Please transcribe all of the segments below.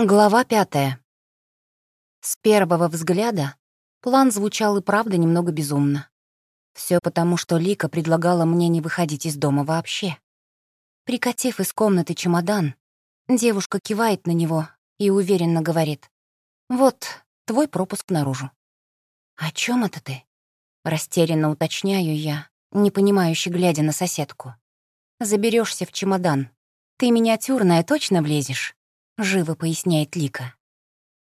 Глава пятая. С первого взгляда план звучал и правда немного безумно. Все потому, что Лика предлагала мне не выходить из дома вообще. Прикатив из комнаты чемодан, девушка кивает на него и уверенно говорит. «Вот, твой пропуск наружу». «О чем это ты?» Растерянно уточняю я, непонимающе глядя на соседку. Заберешься в чемодан. Ты миниатюрная, точно влезешь?» — живо поясняет Лика.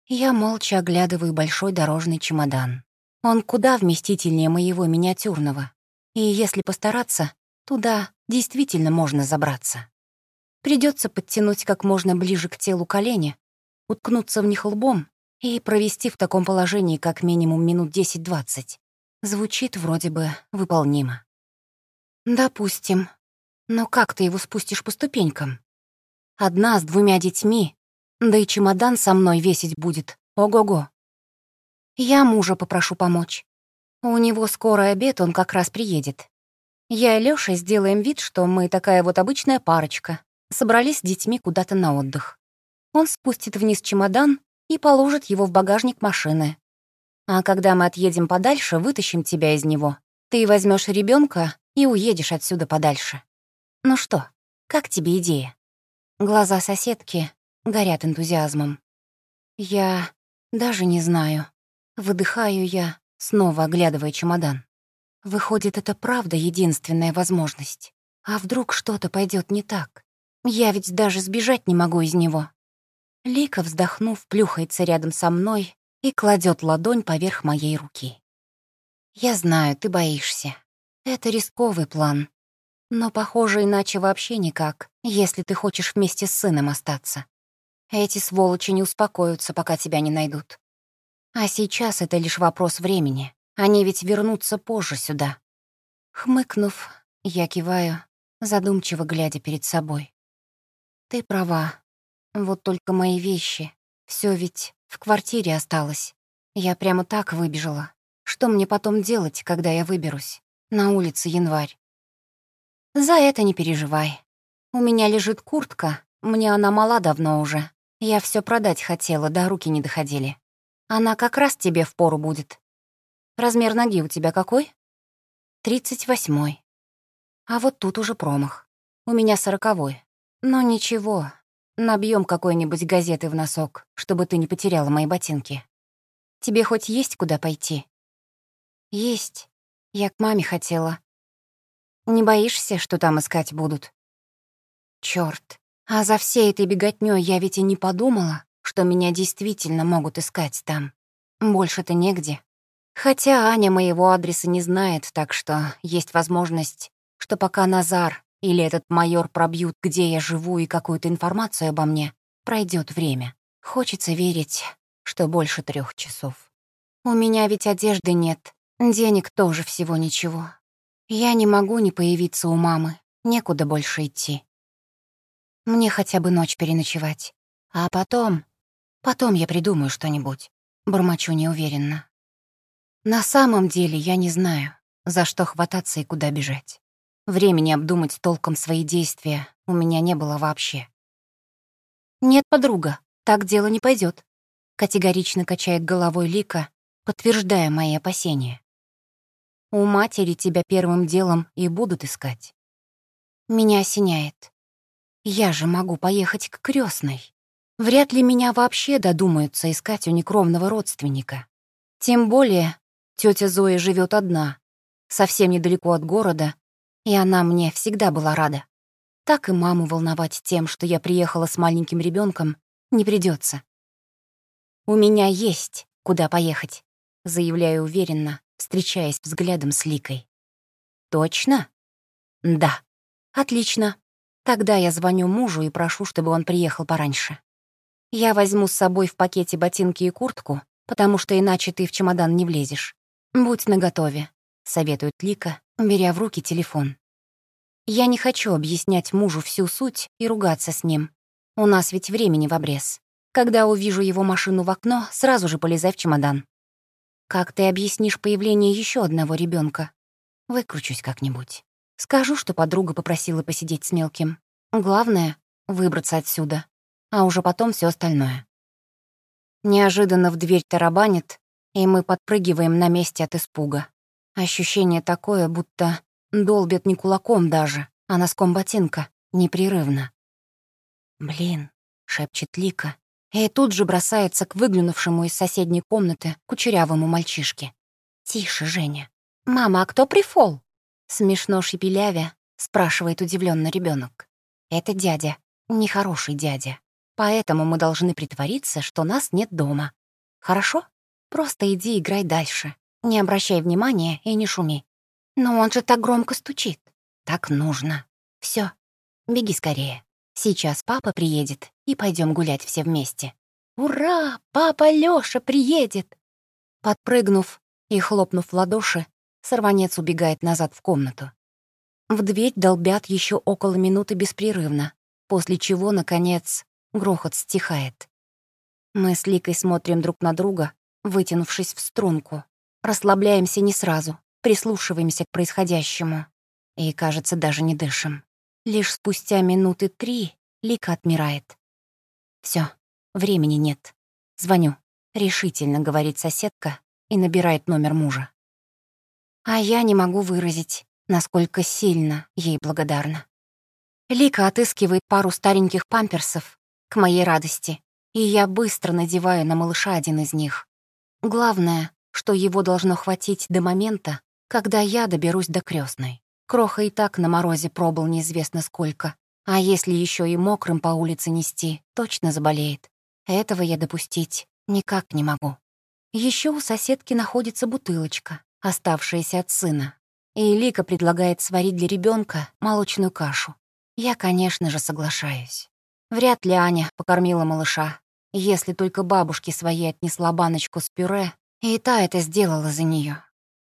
Я молча оглядываю большой дорожный чемодан. Он куда вместительнее моего миниатюрного. И если постараться, туда действительно можно забраться. Придется подтянуть как можно ближе к телу колени, уткнуться в них лбом и провести в таком положении как минимум минут 10-20. Звучит вроде бы выполнимо. Допустим. Но как ты его спустишь по ступенькам? Одна с двумя детьми да и чемодан со мной весить будет. Ого-го. Я мужа попрошу помочь. У него скоро обед, он как раз приедет. Я и Лёша сделаем вид, что мы такая вот обычная парочка. Собрались с детьми куда-то на отдых. Он спустит вниз чемодан и положит его в багажник машины. А когда мы отъедем подальше, вытащим тебя из него. Ты возьмешь ребенка и уедешь отсюда подальше. Ну что, как тебе идея? Глаза соседки горят энтузиазмом. Я даже не знаю. Выдыхаю я, снова оглядывая чемодан. Выходит, это правда единственная возможность. А вдруг что-то пойдет не так? Я ведь даже сбежать не могу из него. Лика, вздохнув, плюхается рядом со мной и кладет ладонь поверх моей руки. Я знаю, ты боишься. Это рисковый план. Но, похоже, иначе вообще никак, если ты хочешь вместе с сыном остаться. Эти сволочи не успокоятся, пока тебя не найдут. А сейчас это лишь вопрос времени. Они ведь вернутся позже сюда. Хмыкнув, я киваю, задумчиво глядя перед собой. Ты права. Вот только мои вещи. Все ведь в квартире осталось. Я прямо так выбежала. Что мне потом делать, когда я выберусь? На улице январь. За это не переживай. У меня лежит куртка, мне она мала давно уже. Я все продать хотела, да руки не доходили. Она как раз тебе в пору будет. Размер ноги у тебя какой? Тридцать восьмой. А вот тут уже промах. У меня сороковой. Но ничего, набьем какой-нибудь газеты в носок, чтобы ты не потеряла мои ботинки. Тебе хоть есть куда пойти? Есть. Я к маме хотела. Не боишься, что там искать будут? Чёрт, а за всей этой беготнёй я ведь и не подумала, что меня действительно могут искать там. Больше-то негде. Хотя Аня моего адреса не знает, так что есть возможность, что пока Назар или этот майор пробьют, где я живу и какую-то информацию обо мне, пройдет время. Хочется верить, что больше трех часов. У меня ведь одежды нет, денег тоже всего ничего. Я не могу не появиться у мамы, некуда больше идти. Мне хотя бы ночь переночевать. А потом... Потом я придумаю что-нибудь. Бормочу неуверенно. На самом деле я не знаю, за что хвататься и куда бежать. Времени обдумать толком свои действия у меня не было вообще. «Нет, подруга, так дело не пойдет. категорично качает головой Лика, подтверждая мои опасения. «У матери тебя первым делом и будут искать». Меня осеняет. Я же могу поехать к крестной. Вряд ли меня вообще додумаются искать у некровного родственника. Тем более тетя Зоя живет одна, совсем недалеко от города, и она мне всегда была рада. Так и маму волновать тем, что я приехала с маленьким ребенком, не придется. «У меня есть куда поехать», — заявляю уверенно, встречаясь взглядом с Ликой. «Точно?» «Да». «Отлично. Тогда я звоню мужу и прошу, чтобы он приехал пораньше. Я возьму с собой в пакете ботинки и куртку, потому что иначе ты в чемодан не влезешь. Будь наготове, — советует Лика, беря в руки телефон. Я не хочу объяснять мужу всю суть и ругаться с ним. У нас ведь времени в обрез. Когда увижу его машину в окно, сразу же полезай в чемодан. Как ты объяснишь появление еще одного ребенка? Выкручусь как-нибудь. Скажу, что подруга попросила посидеть с мелким. Главное — выбраться отсюда, а уже потом все остальное. Неожиданно в дверь тарабанит, и мы подпрыгиваем на месте от испуга. Ощущение такое, будто долбят не кулаком даже, а носком ботинка, непрерывно. «Блин», — шепчет Лика, и тут же бросается к выглянувшему из соседней комнаты кучерявому мальчишке. «Тише, Женя. Мама, а кто прифол?» Смешно шепелявя, спрашивает удивленно ребенок. «Это дядя, нехороший дядя. Поэтому мы должны притвориться, что нас нет дома. Хорошо? Просто иди играй дальше. Не обращай внимания и не шуми. Но он же так громко стучит. Так нужно. Все, беги скорее. Сейчас папа приедет, и пойдем гулять все вместе. Ура! Папа Лёша приедет! Подпрыгнув и хлопнув в ладоши, сорванец убегает назад в комнату. В дверь долбят еще около минуты беспрерывно, после чего, наконец, Грохот стихает. Мы с Ликой смотрим друг на друга, вытянувшись в струнку. Расслабляемся не сразу, прислушиваемся к происходящему. И, кажется, даже не дышим. Лишь спустя минуты три Лика отмирает. Все, времени нет. Звоню. Решительно, говорит соседка и набирает номер мужа. А я не могу выразить, насколько сильно ей благодарна. Лика отыскивает пару стареньких памперсов к моей радости, и я быстро надеваю на малыша один из них. Главное, что его должно хватить до момента, когда я доберусь до крестной. Кроха и так на морозе пробыл неизвестно сколько, а если еще и мокрым по улице нести, точно заболеет. Этого я допустить никак не могу. Еще у соседки находится бутылочка, оставшаяся от сына, и Лика предлагает сварить для ребенка молочную кашу. Я, конечно же, соглашаюсь. Вряд ли Аня покормила малыша, если только бабушке своей отнесла баночку с пюре, и та это сделала за нее.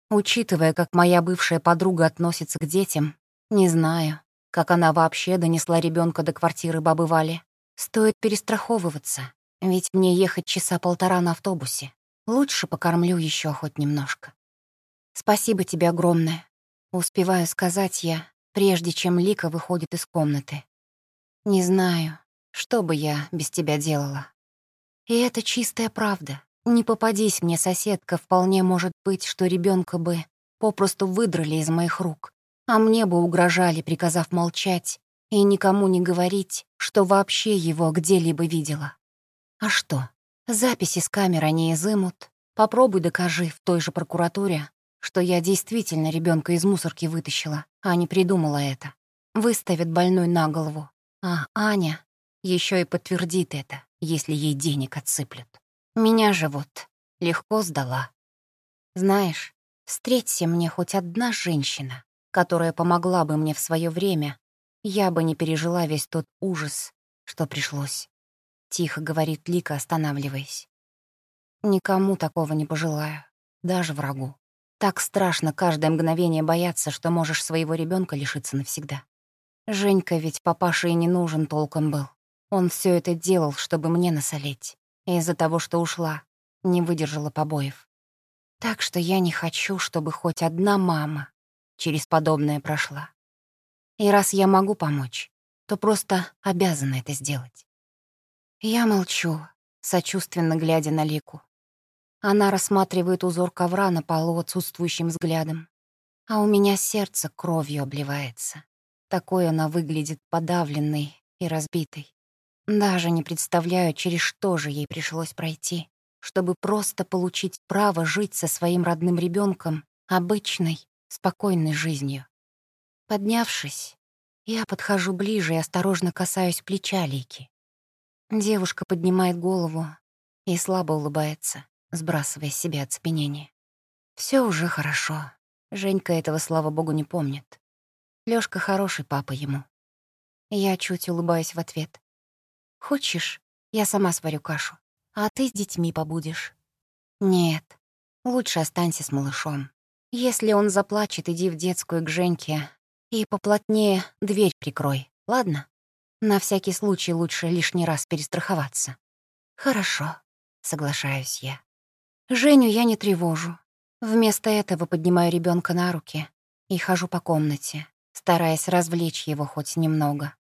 Учитывая, как моя бывшая подруга относится к детям, не знаю, как она вообще донесла ребенка до квартиры бабы Вали. Стоит перестраховываться, ведь мне ехать часа полтора на автобусе. Лучше покормлю еще хоть немножко. Спасибо тебе огромное. Успеваю сказать я, прежде чем Лика выходит из комнаты. Не знаю, что бы я без тебя делала? И это чистая правда. Не попадись мне, соседка, вполне может быть, что ребенка бы попросту выдрали из моих рук, а мне бы угрожали, приказав молчать и никому не говорить, что вообще его где-либо видела. А что? Записи с камер они изымут. Попробуй докажи в той же прокуратуре, что я действительно ребенка из мусорки вытащила, а не придумала это. Выставят больной на голову. А Аня еще и подтвердит это, если ей денег отсыплют. Меня же вот легко сдала. Знаешь, встреться мне хоть одна женщина, которая помогла бы мне в свое время, я бы не пережила весь тот ужас, что пришлось. Тихо говорит Лика, останавливаясь. Никому такого не пожелаю, даже врагу. Так страшно каждое мгновение бояться, что можешь своего ребенка лишиться навсегда. Женька ведь папаше и не нужен толком был. Он все это делал, чтобы мне насолить. Из-за того, что ушла, не выдержала побоев. Так что я не хочу, чтобы хоть одна мама через подобное прошла. И раз я могу помочь, то просто обязана это сделать. Я молчу, сочувственно глядя на Лику. Она рассматривает узор ковра на полу отсутствующим взглядом. А у меня сердце кровью обливается. Такой она выглядит подавленной и разбитой. Даже не представляю, через что же ей пришлось пройти, чтобы просто получить право жить со своим родным ребенком обычной, спокойной жизнью. Поднявшись, я подхожу ближе и осторожно касаюсь плеча Лики. Девушка поднимает голову и слабо улыбается, сбрасывая с себя оцепенение. Все уже хорошо. Женька этого, слава богу, не помнит. Лёшка хороший папа ему. Я чуть улыбаюсь в ответ. Хочешь, я сама сварю кашу, а ты с детьми побудешь? Нет, лучше останься с малышом. Если он заплачет, иди в детскую к Женьке и поплотнее дверь прикрой, ладно? На всякий случай лучше лишний раз перестраховаться. Хорошо, соглашаюсь я. Женю я не тревожу. Вместо этого поднимаю ребенка на руки и хожу по комнате, стараясь развлечь его хоть немного.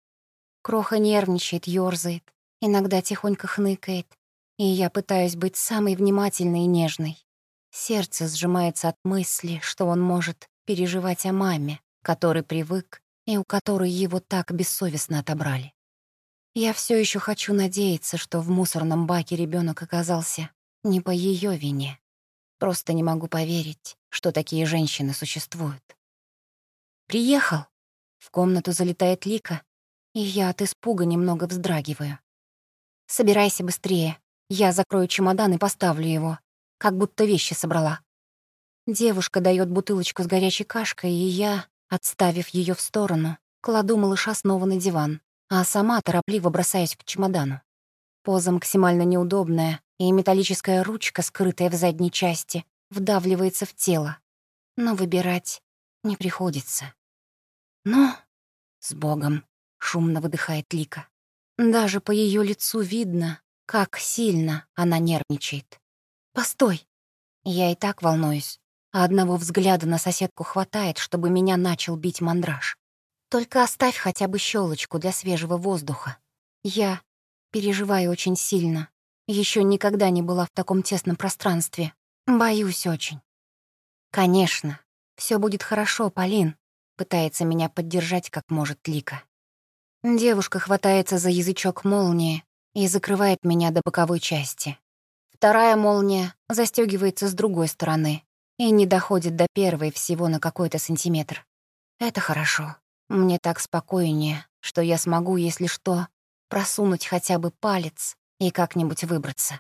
Кроха нервничает, ёрзает, иногда тихонько хныкает, и я пытаюсь быть самой внимательной и нежной. Сердце сжимается от мысли, что он может переживать о маме, который привык и у которой его так бессовестно отобрали. Я все еще хочу надеяться, что в мусорном баке ребенок оказался не по ее вине. Просто не могу поверить, что такие женщины существуют. «Приехал!» В комнату залетает Лика, и я от испуга немного вздрагиваю. «Собирайся быстрее. Я закрою чемодан и поставлю его, как будто вещи собрала». Девушка дает бутылочку с горячей кашкой, и я, отставив ее в сторону, кладу малыша снова на диван, а сама торопливо бросаюсь к чемодану. Поза максимально неудобная, и металлическая ручка, скрытая в задней части, вдавливается в тело. Но выбирать не приходится. «Ну, с Богом!» — шумно выдыхает Лика. Даже по ее лицу видно, как сильно она нервничает. «Постой!» Я и так волнуюсь, а одного взгляда на соседку хватает, чтобы меня начал бить мандраж. Только оставь хотя бы щелочку для свежего воздуха. Я переживаю очень сильно. Еще никогда не была в таком тесном пространстве. Боюсь очень. Конечно, все будет хорошо, Полин. Пытается меня поддержать, как может Лика. Девушка хватается за язычок молнии и закрывает меня до боковой части. Вторая молния застегивается с другой стороны и не доходит до первой всего на какой-то сантиметр. Это хорошо. Мне так спокойнее, что я смогу, если что, просунуть хотя бы палец и как-нибудь выбраться.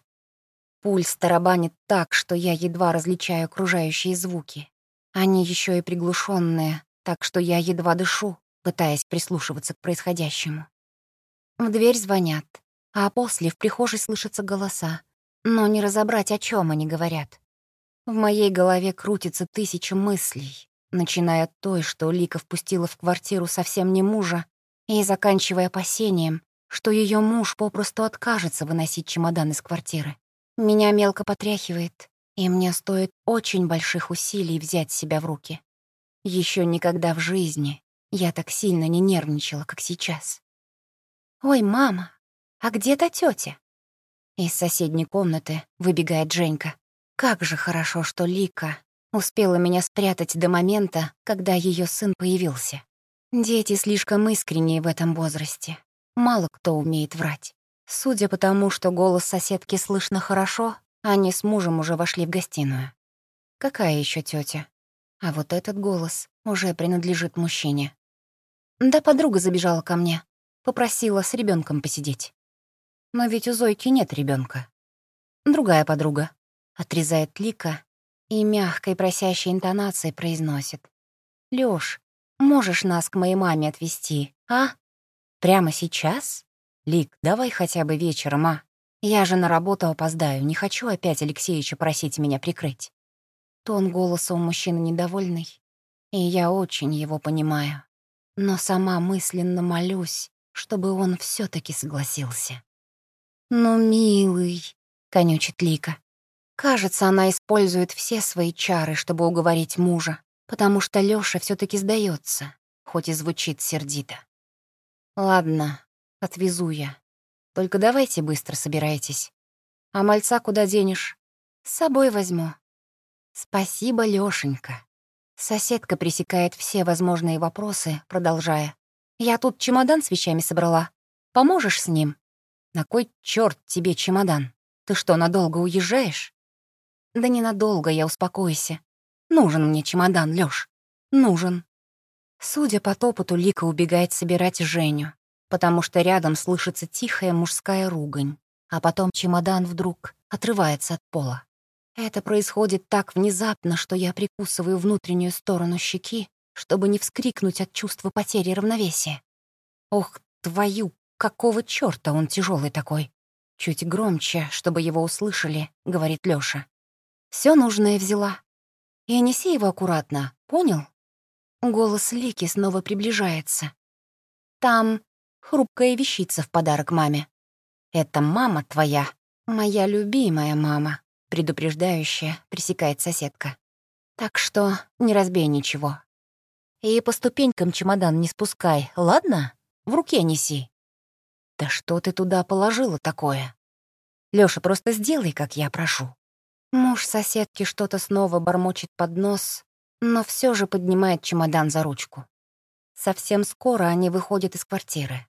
Пульс тарабанит так, что я едва различаю окружающие звуки. Они еще и приглушенные, так что я едва дышу, пытаясь прислушиваться к происходящему. В дверь звонят, а после в прихожей слышатся голоса, но не разобрать, о чем они говорят. В моей голове крутится тысяча мыслей, начиная от той, что Лика впустила в квартиру совсем не мужа, и заканчивая опасением, что ее муж попросту откажется выносить чемодан из квартиры. Меня мелко потряхивает, и мне стоит очень больших усилий взять себя в руки. Еще никогда в жизни я так сильно не нервничала, как сейчас. «Ой, мама, а где та тетя? Из соседней комнаты выбегает Женька. Как же хорошо, что Лика Успела меня спрятать до момента, когда ее сын появился. Дети слишком искренние в этом возрасте. Мало кто умеет врать. Судя по тому, что голос соседки слышно хорошо, они с мужем уже вошли в гостиную. Какая еще тетя? А вот этот голос уже принадлежит мужчине. Да подруга забежала ко мне. Попросила с ребенком посидеть. Но ведь у Зойки нет ребенка. Другая подруга. Отрезает Лика и мягкой просящей интонацией произносит. «Лёш, можешь нас к моей маме отвезти, а? Прямо сейчас? Лик, давай хотя бы вечером, а? Я же на работу опоздаю, не хочу опять Алексеевича просить меня прикрыть». Тон голоса у мужчины недовольный, и я очень его понимаю. Но сама мысленно молюсь, чтобы он все таки согласился. «Ну, милый», — конючит Лика, Кажется, она использует все свои чары, чтобы уговорить мужа, потому что Лёша все таки сдается, хоть и звучит сердито. «Ладно, отвезу я. Только давайте быстро собирайтесь. А мальца куда денешь? С собой возьму». «Спасибо, Лёшенька». Соседка пресекает все возможные вопросы, продолжая. «Я тут чемодан с вещами собрала. Поможешь с ним?» «На кой чёрт тебе чемодан? Ты что, надолго уезжаешь?» Да ненадолго я успокойся. Нужен мне чемодан, Лёш. Нужен. Судя по топоту, Лика убегает собирать Женю, потому что рядом слышится тихая мужская ругань, а потом чемодан вдруг отрывается от пола. Это происходит так внезапно, что я прикусываю внутреннюю сторону щеки, чтобы не вскрикнуть от чувства потери равновесия. Ох, твою, какого чёрта он тяжелый такой? Чуть громче, чтобы его услышали, говорит Лёша. Все нужное взяла. И неси его аккуратно, понял? Голос Лики снова приближается. Там хрупкая вещица в подарок маме. Это мама твоя, моя любимая мама, предупреждающая, пресекает соседка. Так что не разбей ничего. И по ступенькам чемодан не спускай, ладно? В руке неси. Да что ты туда положила такое? Лёша, просто сделай, как я прошу». Муж соседки что-то снова бормочет под нос, но все же поднимает чемодан за ручку. Совсем скоро они выходят из квартиры.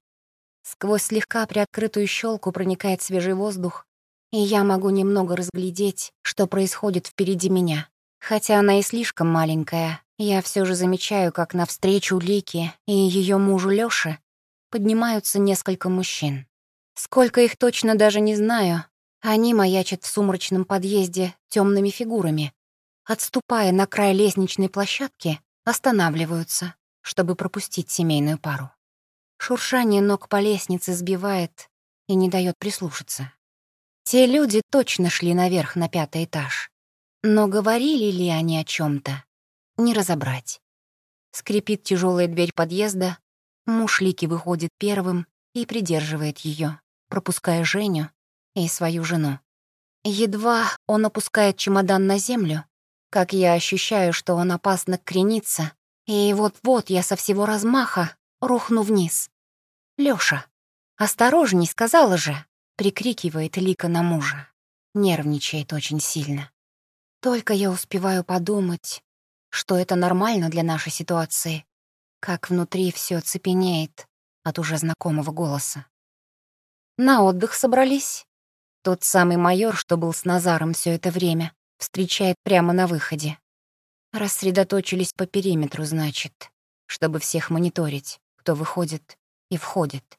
Сквозь слегка приоткрытую щелку проникает свежий воздух, и я могу немного разглядеть, что происходит впереди меня. Хотя она и слишком маленькая, я все же замечаю, как навстречу Лике и ее мужу Лёше поднимаются несколько мужчин. Сколько их точно даже не знаю, они маячат в сумрачном подъезде темными фигурами. Отступая на край лестничной площадки, останавливаются, чтобы пропустить семейную пару. Шуршание ног по лестнице сбивает и не дает прислушаться. Те люди точно шли наверх на пятый этаж. Но говорили ли они о чем то не разобрать. Скрипит тяжелая дверь подъезда, муж Лики выходит первым и придерживает ее, пропуская Женю и свою жену. Едва он опускает чемодан на землю, как я ощущаю, что он опасно кренится, и вот-вот я со всего размаха рухну вниз. «Лёша, осторожней, сказала же!» — прикрикивает Лика на мужа. Нервничает очень сильно. Только я успеваю подумать, что это нормально для нашей ситуации, как внутри все цепенеет от уже знакомого голоса. На отдых собрались. Тот самый майор, что был с Назаром все это время, встречает прямо на выходе. Рассредоточились по периметру, значит, чтобы всех мониторить, кто выходит и входит.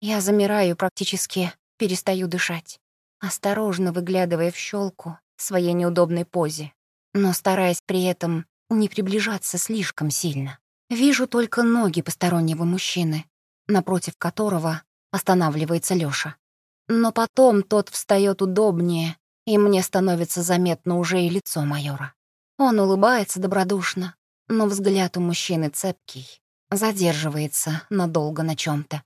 Я замираю, практически перестаю дышать, осторожно выглядывая в щелку своей неудобной позе, но стараясь при этом не приближаться слишком сильно. Вижу только ноги постороннего мужчины, напротив которого останавливается Лёша. Но потом тот встаёт удобнее, и мне становится заметно уже и лицо майора. Он улыбается добродушно, но взгляд у мужчины цепкий, задерживается надолго на чём-то.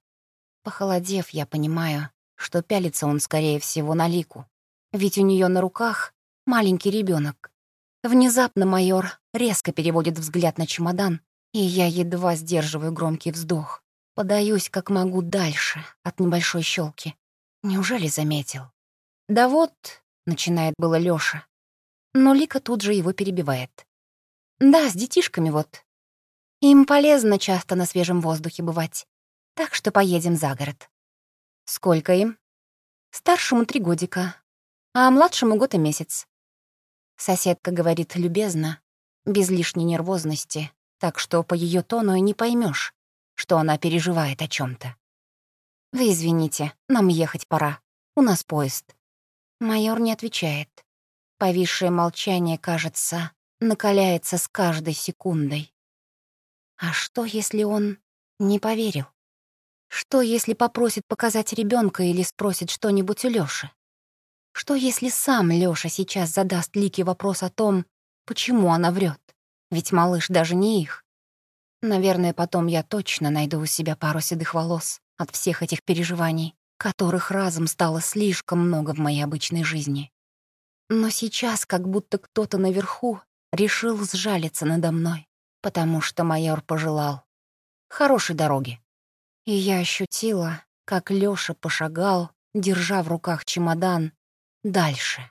Похолодев, я понимаю, что пялится он, скорее всего, на лику, ведь у неё на руках маленький ребёнок. Внезапно майор резко переводит взгляд на чемодан, и я едва сдерживаю громкий вздох. Подаюсь как могу дальше от небольшой щелки. Неужели заметил? Да вот, начинает было Лёша. Но Лика тут же его перебивает. Да, с детишками вот. Им полезно часто на свежем воздухе бывать. Так что поедем за город. Сколько им? Старшему три годика, а младшему год и месяц. Соседка говорит любезно, без лишней нервозности, так что по ее тону и не поймешь, что она переживает о чем то «Вы извините, нам ехать пора. У нас поезд». Майор не отвечает. Повисшее молчание, кажется, накаляется с каждой секундой. А что, если он не поверил? Что, если попросит показать ребенка или спросит что-нибудь у Лёши? Что, если сам Лёша сейчас задаст Лике вопрос о том, почему она врет? Ведь малыш даже не их. Наверное, потом я точно найду у себя пару седых волос от всех этих переживаний, которых разом стало слишком много в моей обычной жизни. Но сейчас как будто кто-то наверху решил сжалиться надо мной, потому что майор пожелал хорошей дороги. И я ощутила, как Лёша пошагал, держа в руках чемодан, дальше.